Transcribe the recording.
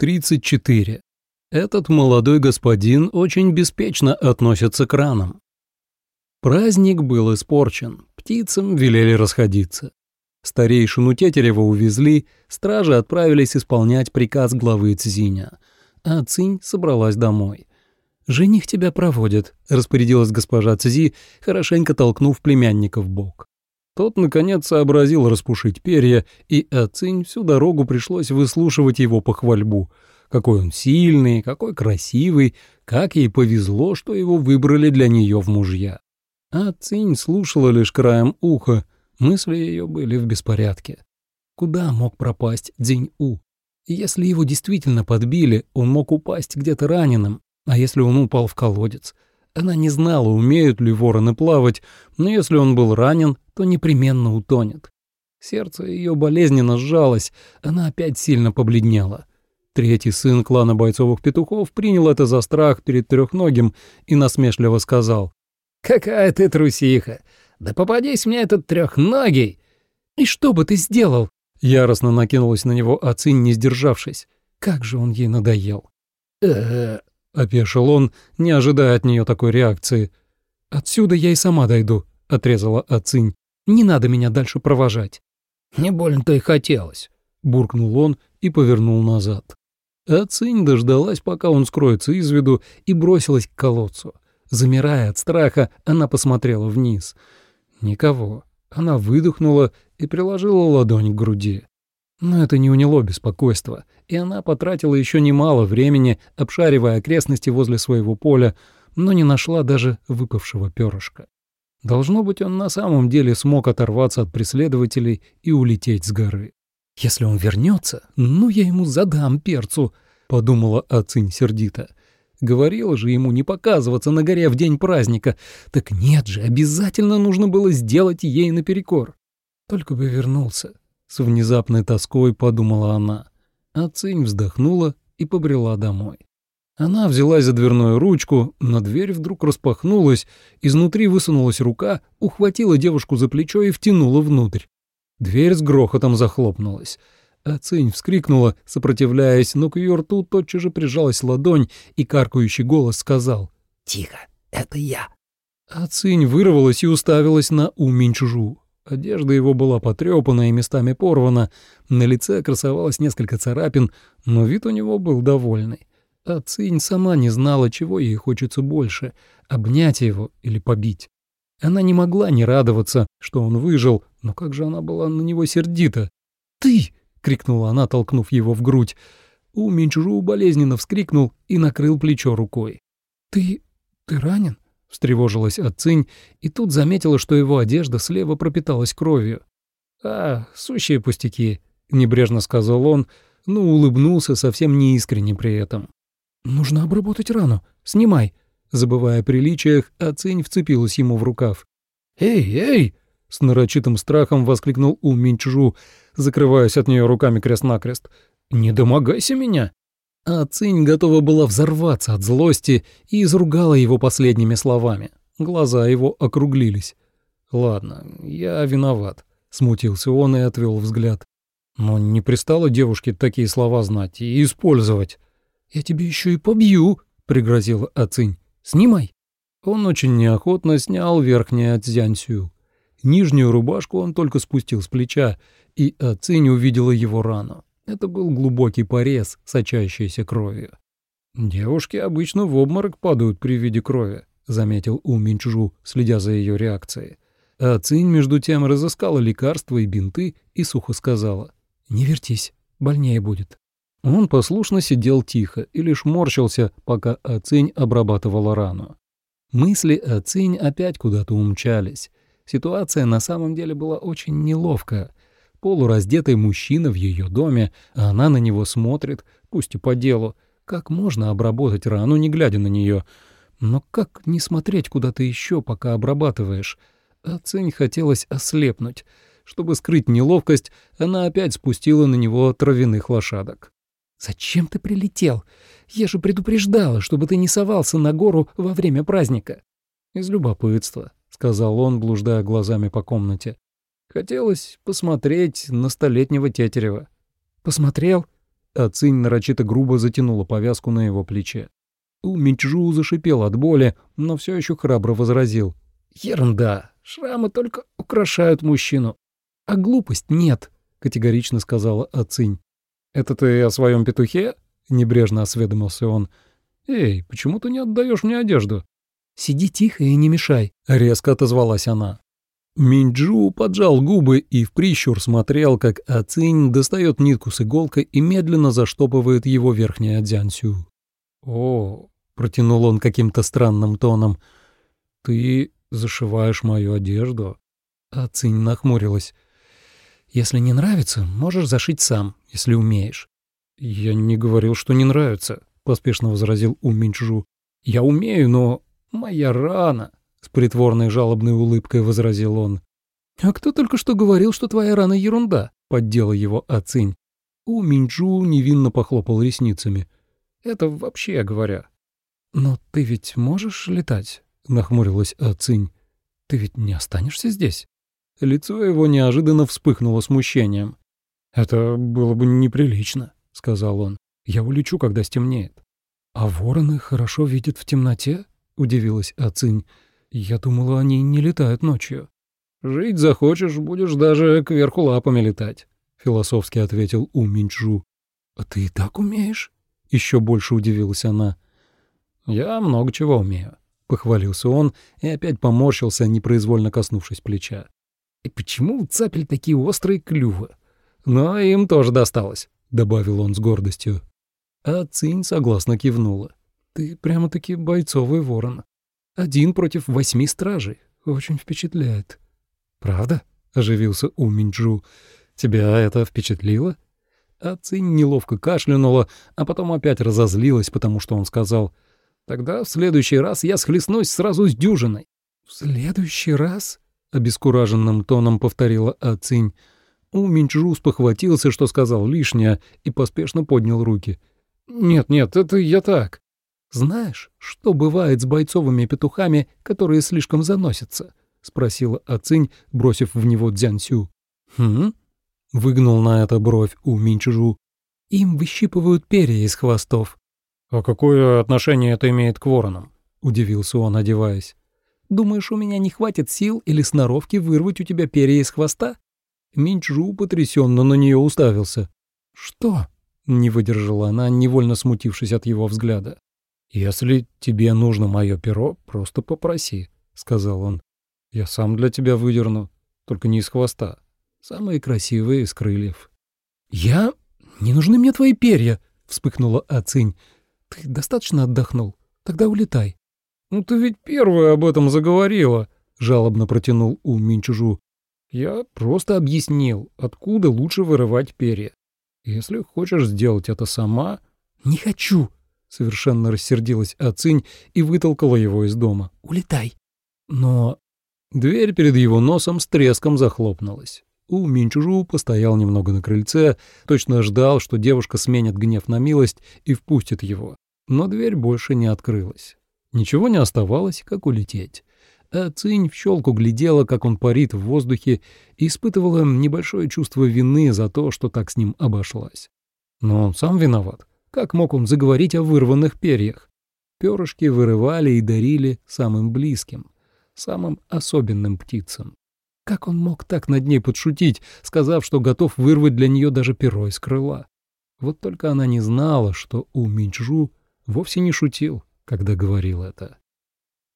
34. Этот молодой господин очень беспечно относится к ранам. Праздник был испорчен, птицам велели расходиться. Старейшину Тетерева увезли, стражи отправились исполнять приказ главы Цзиня, а Цинь собралась домой. «Жених тебя проводит», — распорядилась госпожа Цзи, хорошенько толкнув племянника в бок. Тот, наконец, сообразил распушить перья, и Ацинь всю дорогу пришлось выслушивать его похвальбу. Какой он сильный, какой красивый, как ей повезло, что его выбрали для нее в мужья. Ацинь слушала лишь краем уха, мысли ее были в беспорядке. Куда мог пропасть Дзинь-У? Если его действительно подбили, он мог упасть где-то раненым, а если он упал в колодец — она не знала, умеют ли вороны плавать, но если он был ранен, то непременно утонет. Сердце ее болезненно сжалось, она опять сильно побледнела. Третий сын клана бойцовых петухов принял это за страх перед трехногим и насмешливо сказал. «Какая ты трусиха! Да попадись мне этот трехногий!» «И что бы ты сделал?» Яростно накинулась на него Ацинь, не сдержавшись. Как же он ей надоел. «Э-э...» — опешил он, не ожидая от нее такой реакции. «Отсюда я и сама дойду», — отрезала Ацинь. «Не надо меня дальше провожать». «Не больно-то и хотелось», — буркнул он и повернул назад. Ацинь дождалась, пока он скроется из виду, и бросилась к колодцу. Замирая от страха, она посмотрела вниз. Никого. Она выдохнула и приложила ладонь к груди. Но это не уняло беспокойство, и она потратила еще немало времени, обшаривая окрестности возле своего поля, но не нашла даже выпавшего перышка. Должно быть, он на самом деле смог оторваться от преследователей и улететь с горы. «Если он вернется, ну я ему задам перцу», — подумала Ацинь сердито. Говорила же ему не показываться на горе в день праздника. Так нет же, обязательно нужно было сделать ей наперекор. Только бы вернулся. С внезапной тоской подумала она. А Цинь вздохнула и побрела домой. Она взялась за дверную ручку, но дверь вдруг распахнулась, изнутри высунулась рука, ухватила девушку за плечо и втянула внутрь. Дверь с грохотом захлопнулась. А Цинь вскрикнула, сопротивляясь, но к ее рту тотчас же прижалась ладонь, и каркающий голос сказал «Тихо, это я». А Цинь вырвалась и уставилась на Уминчжу. Одежда его была потрепана и местами порвана, на лице красовалось несколько царапин, но вид у него был довольный. А Цинь сама не знала, чего ей хочется больше — обнять его или побить. Она не могла не радоваться, что он выжил, но как же она была на него сердита. «Ты!» — крикнула она, толкнув его в грудь. У Минчжу болезненно вскрикнул и накрыл плечо рукой. «Ты... ты ранен?» — встревожилась Ацинь, и тут заметила, что его одежда слева пропиталась кровью. «А, сущие пустяки», — небрежно сказал он, но улыбнулся совсем неискренне при этом. «Нужно обработать рану. Снимай». Забывая о приличиях, Ацинь вцепилась ему в рукав. «Эй, эй!» — с нарочитым страхом воскликнул У Минчжу, закрываясь от нее руками крест-накрест. «Не домогайся меня!» А Цинь готова была взорваться от злости и изругала его последними словами. Глаза его округлились. «Ладно, я виноват», — смутился он и отвел взгляд. «Но не пристало девушке такие слова знать и использовать». «Я тебе еще и побью», — пригрозила Ацинь. «Снимай». Он очень неохотно снял верхнее от Зянсю. Нижнюю рубашку он только спустил с плеча, и Ацинь увидела его рану. Это был глубокий порез, сочащийся кровью. «Девушки обычно в обморок падают при виде крови», — заметил У Минчжу, следя за ее реакцией. А Цинь, между тем, разыскала лекарства и бинты и сухо сказала. «Не вертись, больнее будет». Он послушно сидел тихо и лишь морщился, пока Ацинь обрабатывала рану. Мысли Ацинь опять куда-то умчались. Ситуация на самом деле была очень неловкая полураздетый мужчина в ее доме, а она на него смотрит, пусть и по делу. Как можно обработать рану, не глядя на нее? Но как не смотреть куда-то еще, пока обрабатываешь? А Цинь хотелось ослепнуть. Чтобы скрыть неловкость, она опять спустила на него травяных лошадок. «Зачем ты прилетел? Я же предупреждала, чтобы ты не совался на гору во время праздника». «Из любопытства», — сказал он, блуждая глазами по комнате. Хотелось посмотреть на столетнего Тетерева. «Посмотрел?» а Цинь нарочито грубо затянула повязку на его плече. У Минчжу зашипел от боли, но все еще храбро возразил. «Ерунда, шрамы только украшают мужчину, а глупость нет», — категорично сказала Ацинь. «Это ты о своем петухе?» — небрежно осведомился он. «Эй, почему ты не отдаешь мне одежду?» «Сиди тихо и не мешай», — резко отозвалась она. Минджу поджал губы и в прищур смотрел, как Ацинь достает нитку с иголкой и медленно заштопывает его верхнее одзянсю. «О, — протянул он каким-то странным тоном, — ты зашиваешь мою одежду?» Ацинь нахмурилась. «Если не нравится, можешь зашить сам, если умеешь». «Я не говорил, что не нравится», — поспешно возразил У Минджу. «Я умею, но моя рана...» — с притворной жалобной улыбкой возразил он. «А кто только что говорил, что твоя рана ерунда?» — поддела его Ацинь. У Минджу невинно похлопал ресницами. «Это вообще говоря». «Но ты ведь можешь летать?» — нахмурилась Ацинь. «Ты ведь не останешься здесь?» Лицо его неожиданно вспыхнуло смущением. «Это было бы неприлично», — сказал он. «Я улечу, когда стемнеет». «А вороны хорошо видят в темноте?» — удивилась Ацинь. Я думала, они не летают ночью. Жить захочешь, будешь даже кверху лапами летать, философски ответил У Минчжу. А ты и так умеешь? Еще больше удивилась она. Я много чего умею, похвалился он и опять поморщился, непроизвольно коснувшись плеча. И почему у цапель такие острые клювы? Но им тоже досталось, добавил он с гордостью. А Цинь согласно кивнула. Ты прямо-таки бойцовый ворон. Один против восьми стражей. Очень впечатляет. Правда? Оживился У Минджу. Тебя это впечатлило? А Цинь неловко кашлянула, а потом опять разозлилась, потому что он сказал, «Тогда в следующий раз я схлестнусь сразу с дюжиной». «В следующий раз?» — обескураженным тоном повторила Ацинь. У Минджу спохватился, что сказал лишнее, и поспешно поднял руки. «Нет, нет, это я так. «Знаешь, что бывает с бойцовыми петухами, которые слишком заносятся?» — спросила Ацинь, бросив в него Дзянсю. «Хм?» — выгнул на это бровь у Минчжу. «Им выщипывают перья из хвостов». «А какое отношение это имеет к воронам?» — удивился он, одеваясь. «Думаешь, у меня не хватит сил или сноровки вырвать у тебя перья из хвоста?» Минчжу потрясенно на нее уставился. «Что?» — не выдержала она, невольно смутившись от его взгляда. «Если тебе нужно мое перо, просто попроси», — сказал он. «Я сам для тебя выдерну, только не из хвоста. Самые красивые из крыльев». «Я? Не нужны мне твои перья», — вспыхнула Ацинь. «Ты достаточно отдохнул? Тогда улетай». «Ну ты ведь первая об этом заговорила», — жалобно протянул У Минчужу. «Я просто объяснил, откуда лучше вырывать перья. Если хочешь сделать это сама...» «Не хочу», Совершенно рассердилась Ацинь и вытолкала его из дома. «Улетай!» Но дверь перед его носом с треском захлопнулась. У Минчужу постоял немного на крыльце, точно ждал, что девушка сменит гнев на милость и впустит его. Но дверь больше не открылась. Ничего не оставалось, как улететь. А Цинь в щелку глядела, как он парит в воздухе, и испытывала небольшое чувство вины за то, что так с ним обошлась. Но он сам виноват. Как мог он заговорить о вырванных перьях? Перышки вырывали и дарили самым близким, самым особенным птицам. Как он мог так над ней подшутить, сказав, что готов вырвать для нее даже перо из крыла? Вот только она не знала, что У Минчжу вовсе не шутил, когда говорил это.